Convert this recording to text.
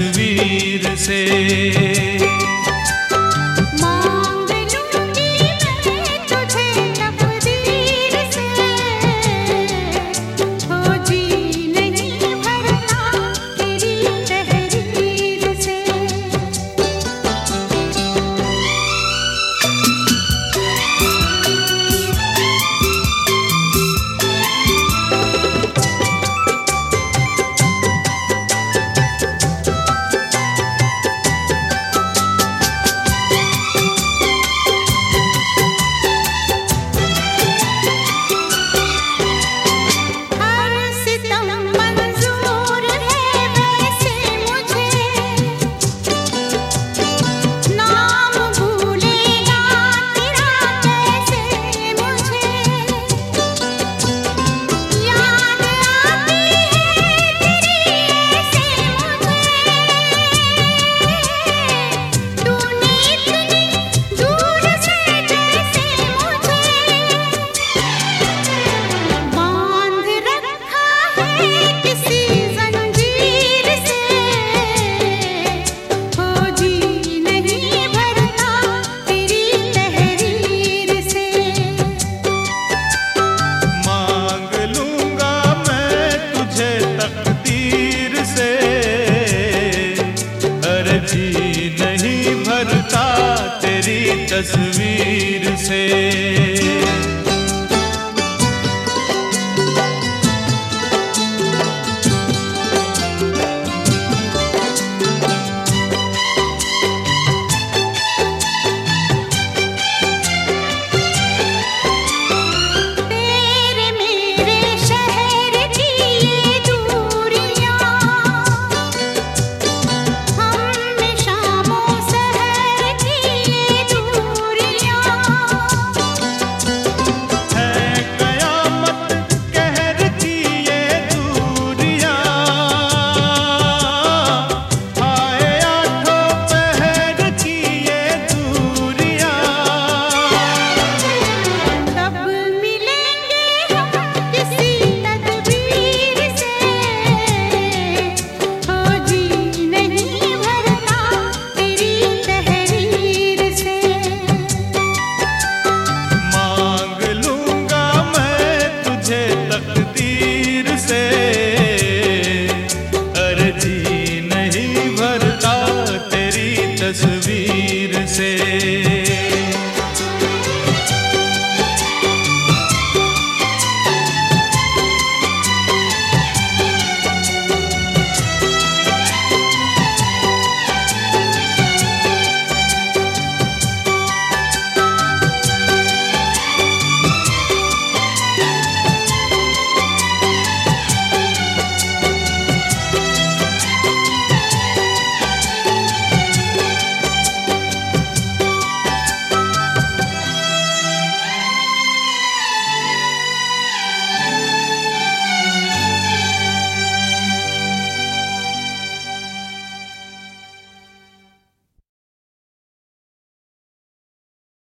तस्वीर से। से